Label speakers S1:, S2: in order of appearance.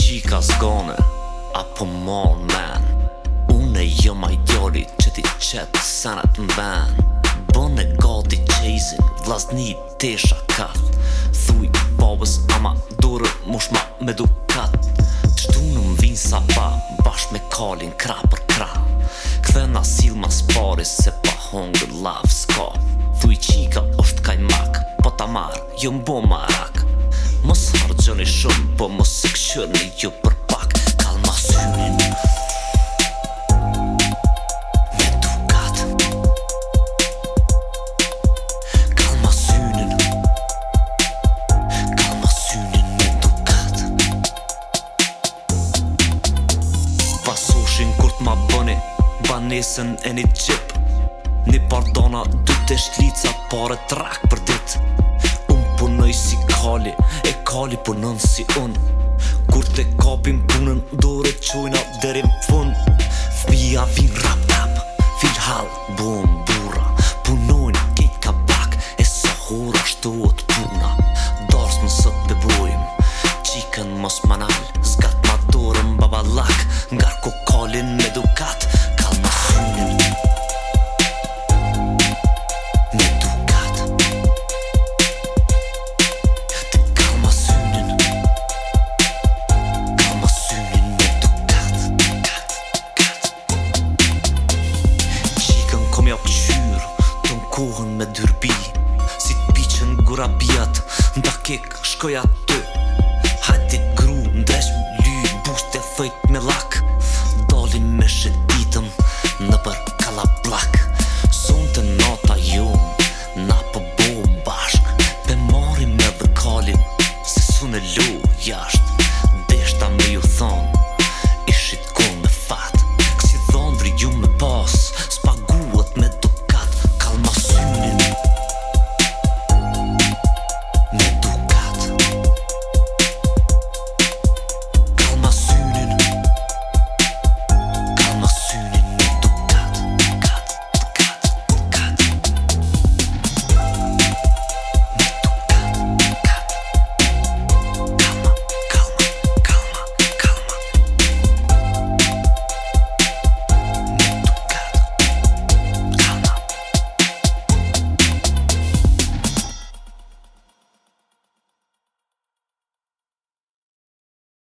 S1: qika zgone Apo mall man Unë e jo ma jori Që ti qëtë sanat më ban Bën e gati qezin Vlasni i tesha kat Thuj babës ama dorë, mush ma me dukat Qëtu në mvin vinë sa ba Bash me kalin kra për kra Kthe në asil Se pa hongë lav s'ka Thuj qika është kaj mak Po ta marë, jo mbo marak Mos shumë Po mos se ju për pak Kalma synin Me dukat Kalma synin Kalma synin me dukat Pasushin kur t'ma bëni Banesën e një qip Një pardona du t'esht lica Pare trak për dit Unë punoj si kalli Ka li punon si unë Kur te ka bin punën Do reqojnë a derin punë vin rap rap Fil boom kohën me dyrbi Si pichen gura bjat Nda kek shkoj aty Hajti gru ndresh më ly Bust e thojt me lak Dalim me shetitëm Në për kala plak Sun të nata ju Na po bo bashk Pe mori me dhe Se sun e lu jasht